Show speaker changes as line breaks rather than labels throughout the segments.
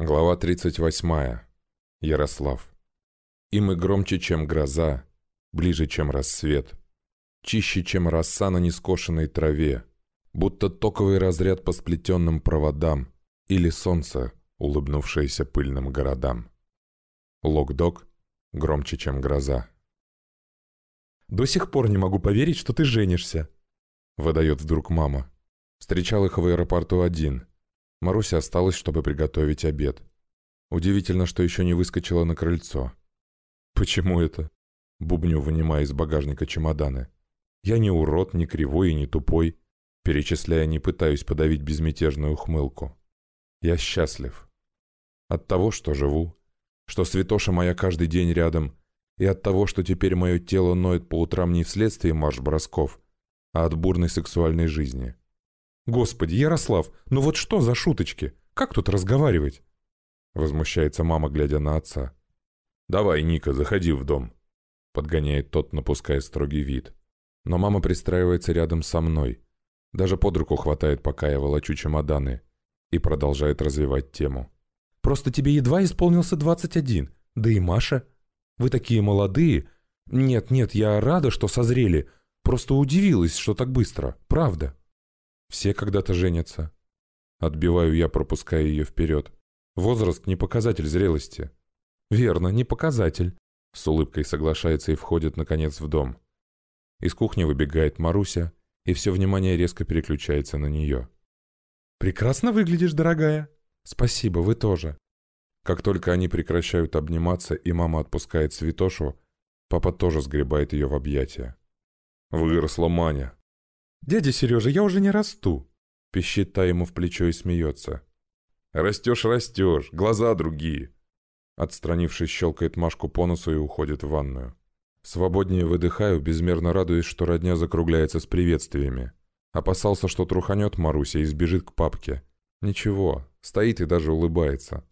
Глава 38. Ярослав. И мы громче, чем гроза, ближе, чем рассвет, чище, чем роса на нескошенной траве, будто токовый разряд по сплетенным проводам или солнце, улыбнувшееся пыльным городам. Лок-дог громче, чем гроза.
«До сих пор не могу поверить, что ты женишься», —
выдает вдруг мама. Встречал их в аэропорту один — Маруся осталась, чтобы приготовить обед. Удивительно, что еще не выскочила на крыльцо.
«Почему это?» Бубню, вынимая из багажника чемоданы. «Я не урод, не кривой и не тупой». Перечисляя, не пытаюсь подавить безмятежную ухмылку. Я счастлив. От того, что живу, что Святоша моя каждый день рядом, и от того, что теперь мое тело ноет по утрам не вследствие марш-бросков, а от бурной сексуальной жизни. «Господи, Ярослав, ну вот что за шуточки? Как тут разговаривать?» Возмущается мама, глядя на отца.
«Давай, Ника, заходи в дом», — подгоняет тот, напуская строгий вид. Но мама пристраивается рядом со мной. Даже под руку хватает, пока я волочу чемоданы. И продолжает развивать тему.
«Просто тебе едва исполнился 21. Да и Маша. Вы такие молодые. Нет, нет, я рада, что созрели. Просто удивилась, что так быстро. Правда». Все когда-то женятся. Отбиваю я, пропуская ее вперед. Возраст не показатель зрелости. Верно, не показатель. С улыбкой соглашается и входит, наконец, в дом. Из кухни выбегает Маруся, и все внимание резко переключается на нее. «Прекрасно выглядишь, дорогая!» «Спасибо, вы тоже!» Как только они прекращают обниматься, и мама отпускает Святошу, папа тоже сгребает ее в объятия.
«Выросла Маня!»
«Дядя Сережа, я уже не расту!» Пищит та ему в плечо и смеется.
«Растешь, растешь, глаза другие!»
Отстранившись, щелкает Машку по носу и уходит в ванную. Свободнее выдыхаю, безмерно радуясь, что родня закругляется с приветствиями. Опасался, что труханет Маруся и сбежит к папке. Ничего, стоит и даже улыбается.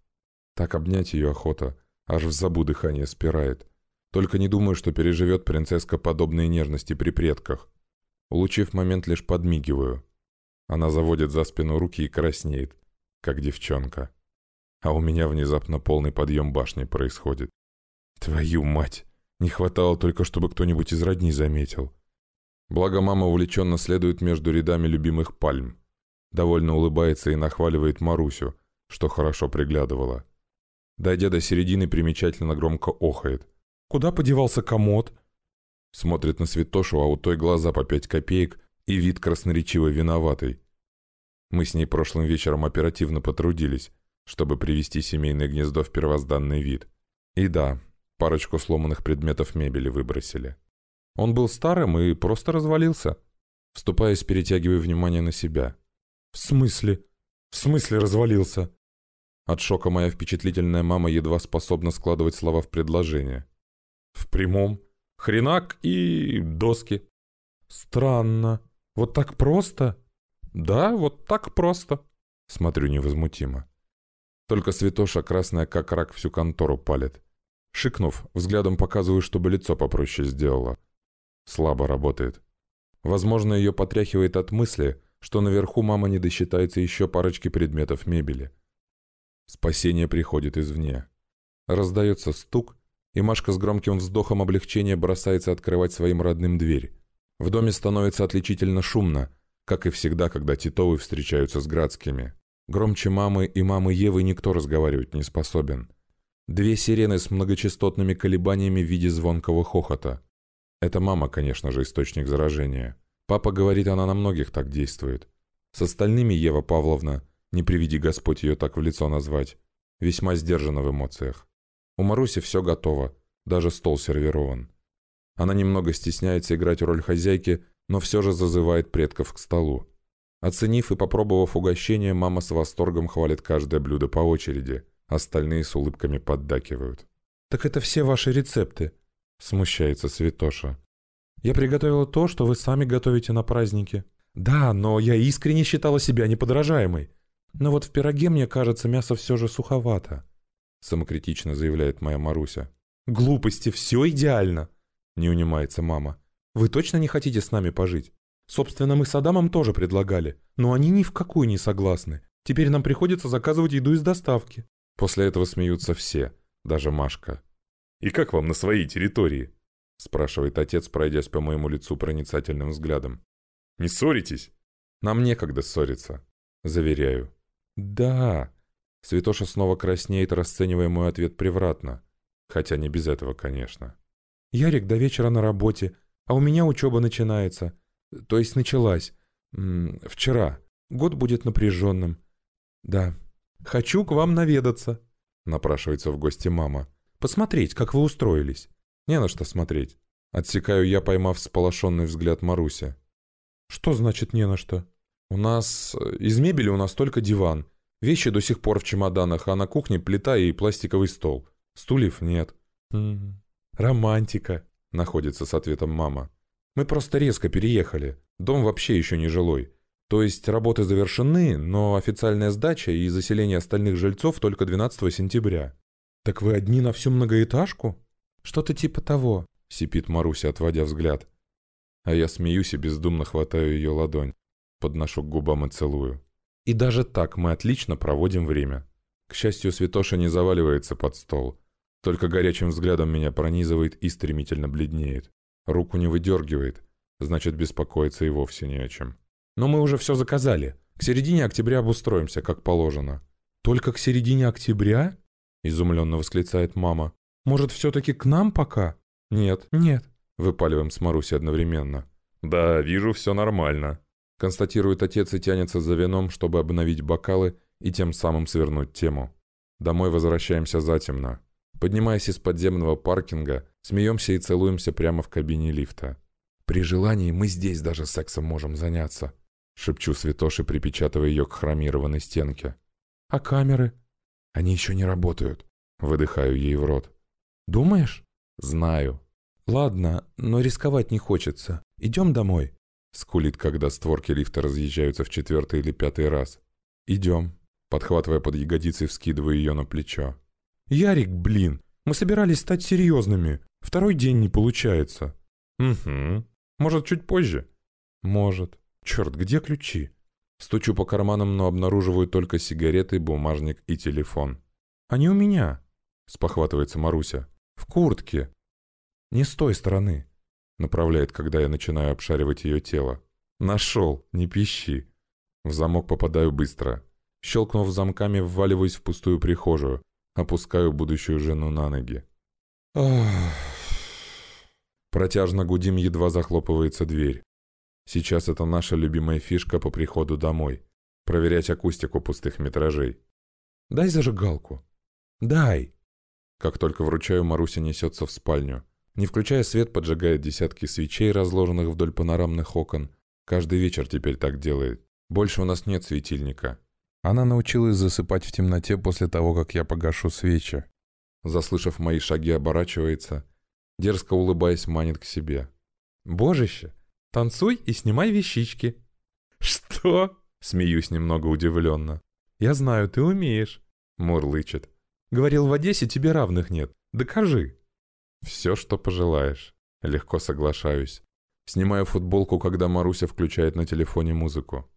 Так обнять ее охота, аж в забу дыхание спирает. Только не думаю, что переживет принцесска подобные нежности при предках. Улучив момент, лишь подмигиваю. Она заводит за спину руки и краснеет, как девчонка. А у меня внезапно полный подъем башни происходит. Твою мать! Не хватало только, чтобы кто-нибудь из родни заметил. Благо мама увлеченно следует между рядами любимых пальм. Довольно улыбается и нахваливает Марусю, что хорошо приглядывала. Дойдя до середины, примечательно громко охает. «Куда подевался комод?» Смотрит на Святошу, а у той глаза по пять копеек и вид красноречиво виноватый. Мы с ней прошлым вечером оперативно потрудились, чтобы привести семейное гнездо в первозданный вид. И да, парочку сломанных предметов мебели выбросили. Он был старым и просто развалился. Вступаясь, перетягивая внимание на себя. «В смысле? В смысле развалился?» От шока моя впечатлительная мама едва способна складывать слова в предложение. «В прямом?» Хренак и доски. Странно. Вот так просто? Да, вот так просто. Смотрю невозмутимо. Только Святоша красная как рак всю контору палит. Шикнув, взглядом показываю, чтобы лицо попроще сделала. Слабо работает. Возможно, ее потряхивает от мысли, что наверху мама не досчитается еще парочки предметов мебели. Спасение приходит извне. Раздается стук, и Машка с громким вздохом облегчения бросается открывать своим родным дверь. В доме становится отличительно шумно, как и всегда, когда Титовы встречаются с Градскими. Громче мамы и мамы Евы никто разговаривать не способен. Две сирены с многочастотными колебаниями в виде звонкого хохота. Это мама, конечно же, источник заражения. Папа говорит, она на многих так действует. С остальными Ева Павловна, не приведи Господь ее так в лицо назвать, весьма сдержана в эмоциях. У Маруси все готово, даже стол сервирован. Она немного стесняется играть роль хозяйки, но все же зазывает предков к столу. Оценив и попробовав угощение, мама с восторгом хвалит каждое блюдо по очереди. Остальные с улыбками поддакивают. «Так это все ваши рецепты?» – смущается Святоша. «Я приготовила то, что вы сами готовите на празднике». «Да, но я искренне считала себя неподражаемой. Но вот в пироге, мне кажется, мясо все же суховато самокритично заявляет моя Маруся. «Глупости, все идеально!» Не унимается мама. «Вы точно не хотите с нами пожить? Собственно, мы с Адамом тоже предлагали, но они ни в какую не согласны. Теперь нам приходится заказывать еду из доставки».
После этого смеются все, даже Машка.
«И как вам на своей территории?»
— спрашивает отец, пройдясь по моему лицу проницательным взглядом.
«Не ссоритесь?»
«Нам некогда ссориться», — заверяю. «Да». Святоша снова краснеет, расценивая мой ответ превратно. Хотя не без этого, конечно. «Ярик до вечера на работе, а у меня учеба начинается. То есть началась. М -м, вчера. Год будет напряженным. Да. Хочу к вам наведаться», — напрашивается в гости мама. «Посмотреть, как вы устроились». «Не на что смотреть». Отсекаю я, поймав сполошенный взгляд Маруся. «Что значит «не на что»?» «У нас... Э, из мебели у нас только диван. Вещи до сих пор в чемоданах, а на кухне плита и пластиковый стол. Стульев нет». «М -м, «Романтика», — находится с ответом мама. «Мы просто резко переехали. Дом вообще еще не жилой. То есть работы завершены, но официальная сдача и заселение остальных жильцов только 12 сентября». «Так вы одни на всю многоэтажку?» «Что-то типа того», — сипит Маруся, отводя взгляд. А я смеюсь и бездумно хватаю ее ладонь, подношу к губам и целую. И даже так мы отлично проводим время. К счастью, Святоша не заваливается под стол. Только горячим взглядом меня пронизывает и стремительно бледнеет. Руку не выдергивает, значит, беспокоиться и вовсе не о чем. Но мы уже все заказали. К середине октября обустроимся, как положено. «Только к середине октября?» – изумленно восклицает мама. «Может, все-таки к нам пока?» «Нет». «Нет». Выпаливаем с Марусей одновременно.
«Да, вижу, все нормально», —
констатирует отец и тянется за вином, чтобы обновить бокалы и тем самым свернуть тему. Домой возвращаемся затемно. Поднимаясь из подземного паркинга, смеемся и целуемся прямо в кабине лифта. «При желании мы здесь даже сексом можем заняться», — шепчу Святоши, припечатывая ее к хромированной стенке. «А камеры?» «Они еще не работают», — выдыхаю ей в рот. «Думаешь?» «Знаю», «Ладно, но рисковать не хочется. Идем домой?» Скулит, когда створки лифта разъезжаются в четвертый или пятый раз. «Идем». Подхватывая под ягодицей, вскидываю ее на плечо. «Ярик, блин, мы собирались стать серьезными. Второй день не получается». «Угу. Может, чуть позже?» «Может. Черт, где ключи?» Стучу по карманам, но обнаруживаю только сигареты, бумажник и телефон. «Они у меня», — спохватывается Маруся. «В куртке. «Не с той стороны», — направляет, когда я начинаю обшаривать ее тело. «Нашел, не пищи». В замок попадаю быстро. Щелкнув замками, вваливаюсь в пустую прихожую. Опускаю будущую жену на ноги. Протяжно гудим, едва захлопывается дверь. Сейчас это наша любимая фишка по приходу домой. Проверять акустику пустых метражей. «Дай зажигалку». «Дай». Как только вручаю, Маруся несется в спальню. Не включая свет, поджигает десятки свечей, разложенных вдоль панорамных окон. Каждый вечер теперь так делает. Больше у нас нет светильника. Она научилась засыпать в темноте после того, как я погашу свечи. Заслышав мои шаги, оборачивается. Дерзко улыбаясь, манит к себе. «Божище, танцуй и снимай вещички». «Что?» — смеюсь немного удивленно. «Я знаю, ты умеешь», — мурлычет. «Говорил, в Одессе тебе равных нет. Докажи». «Все, что пожелаешь». Легко соглашаюсь. Снимаю футболку, когда Маруся включает на телефоне музыку.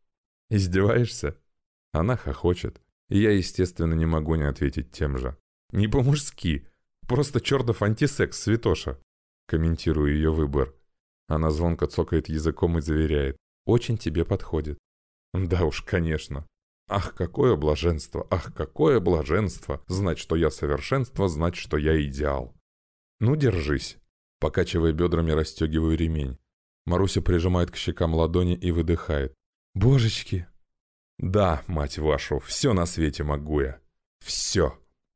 «Издеваешься?» Она хохочет. И я, естественно, не могу не ответить тем же. «Не по-мужски. Просто чертов антисекс, Святоша». Комментирую ее выбор. Она звонко цокает языком и заверяет. «Очень тебе подходит». «Да уж, конечно. Ах, какое блаженство! Ах, какое блаженство! Знать, что я совершенство, знать, что я идеал!» «Ну, держись». Покачивая бедрами, расстегиваю ремень. Маруся прижимает к щекам ладони и выдыхает. «Божечки!» «Да, мать вашу, все на свете могу я. Все!»